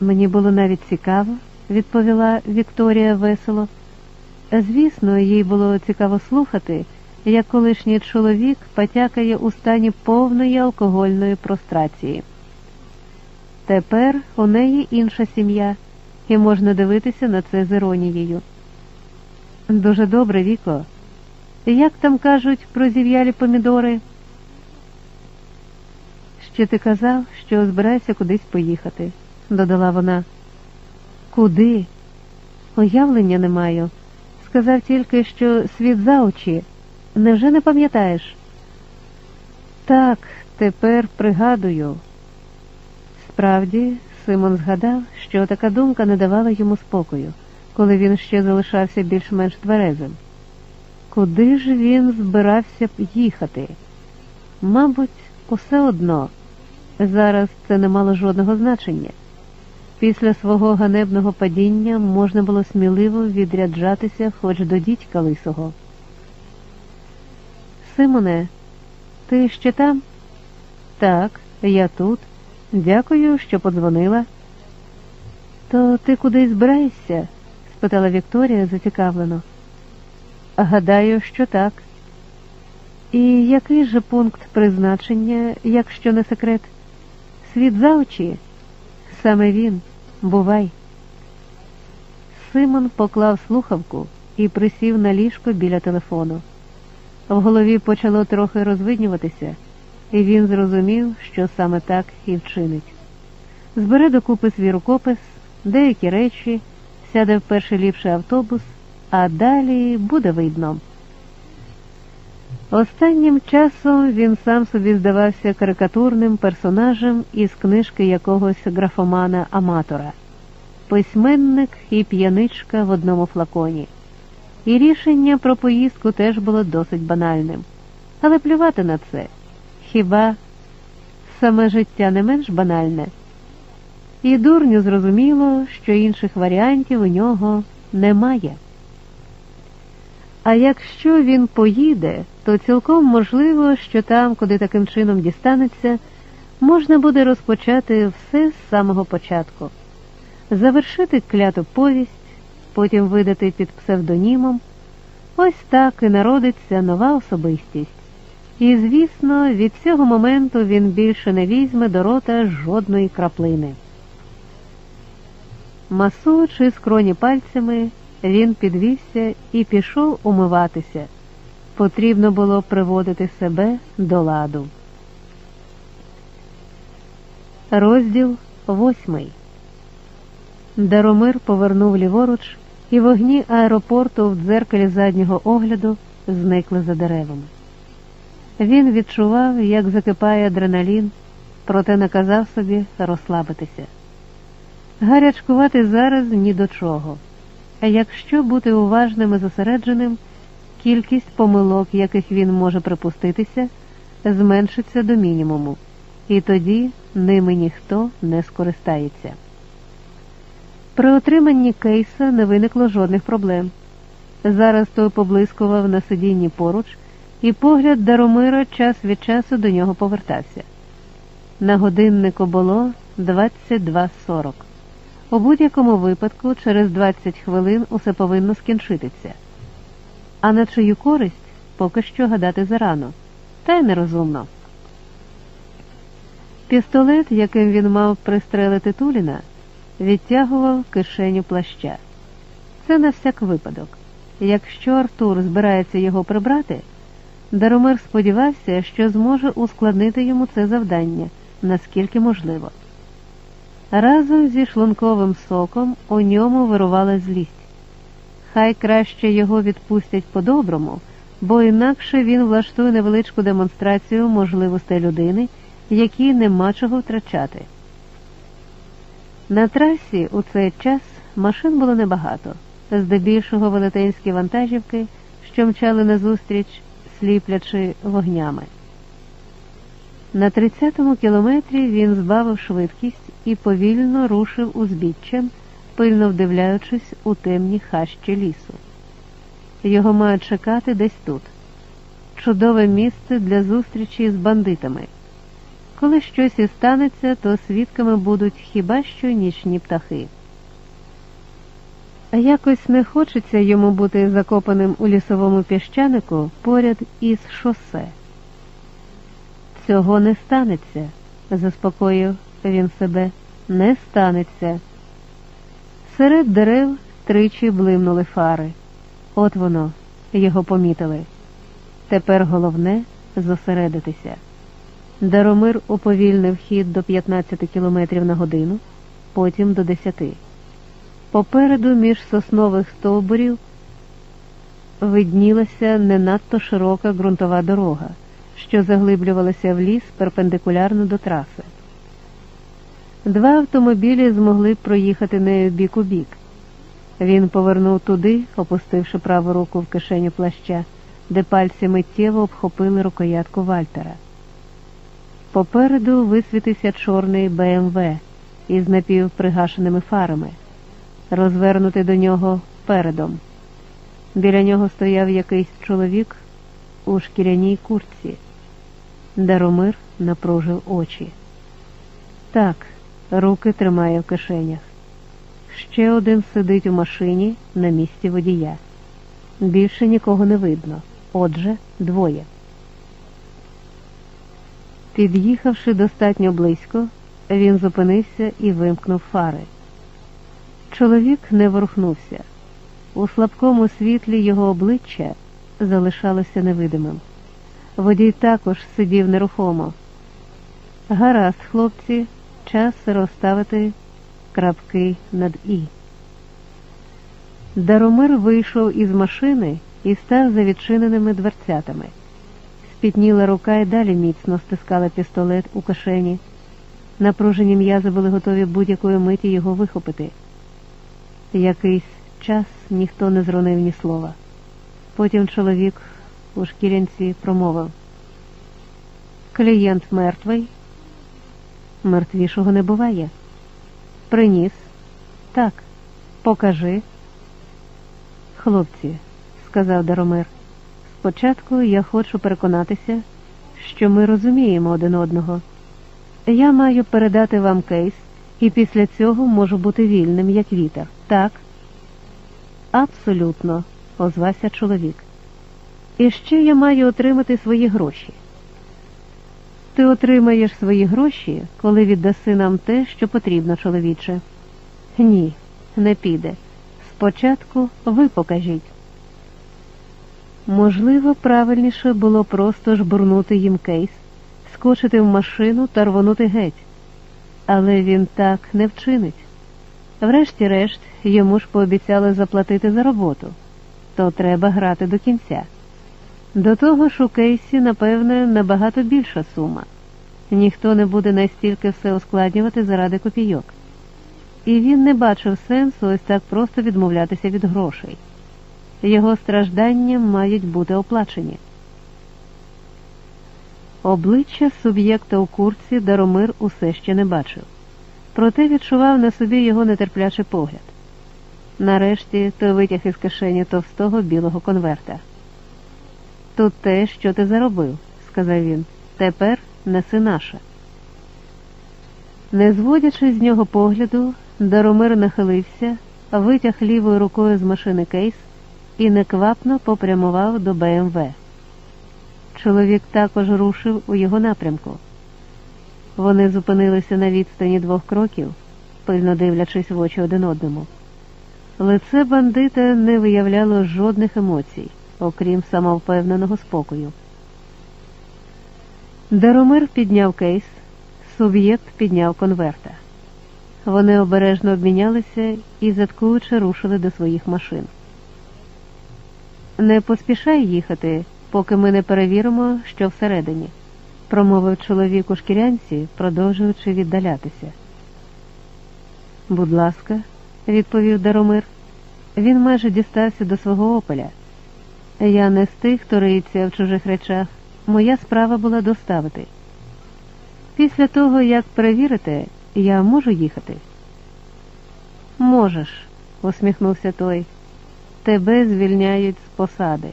Мені було навіть цікаво, відповіла Вікторія весело. Звісно, їй було цікаво слухати, як колишній чоловік потякає у стані повної алкогольної прострації. Тепер у неї інша сім'я, і можна дивитися на це з іронією. Дуже добре, Віко. Як там кажуть про зів'ялі помідори? Ще ти казав, що збираєшся кудись поїхати, додала вона. Куди? Уявлення не маю. Сказав тільки, що світ за очі. Невже не пам'ятаєш? Так, тепер пригадую. Справді, Симон згадав, що така думка не давала йому спокою, коли він ще залишався більш-менш тверезим. Куди ж він збирався б їхати? Мабуть, усе одно. Зараз це не мало жодного значення. Після свого ганебного падіння можна було сміливо відряджатися хоч до дідька лисого. Симоне, ти ще там? Так, я тут. Дякую, що подзвонила. То ти кудись збираєшся? спитала Вікторія зацікавлено. Гадаю, що так. І який же пункт призначення, якщо не секрет? Світ за очі? Саме він, бувай. Симон поклав слухавку і присів на ліжко біля телефону. В голові почало трохи розвиднюватися, і він зрозумів, що саме так і вчинить. Збере докупи свій рукопис, деякі речі, сяде в перший ліпший автобус, а далі буде видно. Останнім часом він сам собі здавався карикатурним персонажем із книжки якогось графомана-аматора, письменник і п'яничка в одному флаконі. І рішення про поїздку теж було досить банальним. Але плювати на це. Хіба саме життя не менш банальне? І дурню зрозуміло, що інших варіантів у нього немає. А якщо він поїде, то цілком можливо, що там, куди таким чином дістанеться, можна буде розпочати все з самого початку, завершити кляту повість, потім видати під псевдонімом. Ось так і народиться нова особистість. І, звісно, від цього моменту він більше не візьме до рота жодної краплини. Масуючи скроні пальцями, він підвівся і пішов умиватися. Потрібно було приводити себе до ладу. Розділ восьмий. Даромир повернув ліворуч, і вогні аеропорту в дзеркалі заднього огляду зникли за деревами. Він відчував, як закипає адреналін, проте наказав собі розслабитися. Гарячкувати зараз ні до чого. Якщо бути уважним і зосередженим, кількість помилок, яких він може припуститися, зменшиться до мінімуму, і тоді ними ніхто не скористається. При отриманні кейса не виникло жодних проблем. Зараз той поблискував на сидінні поруч, і погляд Даромира час від часу до нього повертався. На годиннику було 22.40. У будь-якому випадку через 20 хвилин усе повинно скінчитися. А на чию користь поки що гадати зарано, та й нерозумно. Пістолет, яким він мав пристрелити Туліна, відтягував кишеню плаща. Це на всяк випадок. Якщо Артур збирається його прибрати, Даромир сподівався, що зможе ускладнити йому це завдання, наскільки можливо. Разом зі шлунковим соком у ньому вирувала злість. Хай краще його відпустять по-доброму, бо інакше він влаштує невеличку демонстрацію можливостей людини, якій нема чого втрачати. На трасі у цей час машин було небагато, здебільшого велетенські вантажівки, що мчали назустріч, сліплячи вогнями. На 30-му кілометрі він збавив швидкість і повільно рушив узбіччям, пильно вдивляючись у темні хащі лісу. Його мають чекати десь тут. Чудове місце для зустрічі з бандитами. Коли щось і станеться, то свідками будуть хіба що нічні птахи. Якось не хочеться йому бути закопаним у лісовому піщанику поряд із шосе. Цього не станеться, заспокоїв він себе, не станеться. Серед дерев тричі блимнули фари. От воно, його помітили. Тепер головне зосередитися. Даромир уповільнив хід до 15 км на годину, потім до 10. Попереду між соснових стовбурів виднілася не надто широка ґрунтова дорога, що заглиблювалася в ліс перпендикулярно до траси. Два автомобілі змогли проїхати нею бік у бік. Він повернув туди, опустивши праву руку в кишеню плаща, де пальці миттєво обхопили рукоятку Вальтера. Попереду висвітився чорний БМВ із напівпригашеними фарами, розвернутий до нього передом. Біля нього стояв якийсь чоловік у шкіряній куртці. Даромир напружив очі. Так, руки тримає в кишенях. Ще один сидить у машині на місці водія. Більше нікого не видно. Отже, двоє. Під'їхавши достатньо близько, він зупинився і вимкнув фари. Чоловік не ворухнувся. У слабкому світлі його обличчя залишалося невидимим. Водій також сидів нерухомо. Гаразд, хлопці, час розставити крапки над І. Даромир вийшов із машини і став за відчиненими дверцятами. Спітніла рука і далі міцно стискала пістолет у кишені. Напружені м'язи були готові будь-якої миті його вихопити. Якийсь час ніхто не зронив ні слова. Потім чоловік у шкірянці промовив. Клієнт мертвий. Мертвішого не буває. Приніс. Так, покажи. Хлопці, сказав Даромир, спочатку я хочу переконатися, що ми розуміємо один одного. Я маю передати вам кейс, і після цього можу бути вільним, як вітер. Так? Абсолютно, озвався чоловік. І ще я маю отримати свої гроші. Ти отримаєш свої гроші, коли віддаси нам те, що потрібно, чоловіче. Ні, не піде. Спочатку ви покажіть. Можливо, правильніше було просто жбурнути їм кейс, скочити в машину та рвонути геть. Але він так не вчинить. Врешті-решт, йому ж пообіцяли заплатити за роботу, то треба грати до кінця. До того ж у кейсі, напевне, набагато більша сума. Ніхто не буде настільки все ускладнювати заради копійок. І він не бачив сенсу ось так просто відмовлятися від грошей. Його страждання мають бути оплачені. Обличчя суб'єкта у курці Даромир усе ще не бачив, проте відчував на собі його нетерплячий погляд. Нарешті той витяг із кишені товстого білого конверта. Тут те, що ти заробив, сказав він. Тепер неси наше. Не зводячи з нього погляду, Даромир нахилився, витяг лівою рукою з машини кейс і неквапно попрямував до БМВ. Чоловік також рушив у його напрямку. Вони зупинилися на відстані двох кроків, пильно дивлячись в очі один одному. Лице бандита не виявляло жодних емоцій окрім самовпевненого спокою. Даромир підняв кейс, суб'єкт підняв конверта. Вони обережно обмінялися і, заткуючи, рушили до своїх машин. Не поспішай їхати, поки ми не перевіримо, що всередині, промовив чоловік у шкірянці, продовжуючи віддалятися. Будь ласка, відповів Даромир. Він майже дістався до свого опеля. Я не з тих, хто риється в чужих речах. Моя справа була доставити. Після того, як перевірите, я можу їхати? Можеш, усміхнувся той. Тебе звільняють з посади.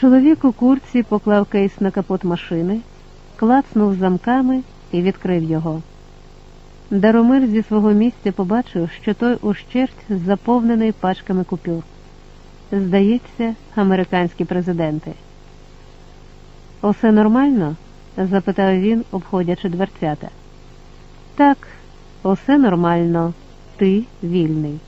Чоловік у курці поклав кейс на капот машини, клацнув замками і відкрив його. Даромир зі свого місця побачив, що той ущерть заповнений пачками купюр. Здається, американські президенти. Усе нормально? запитав він, обходячи дверцята. Так, усе нормально, ти вільний.